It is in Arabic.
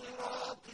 صِرَاطٍ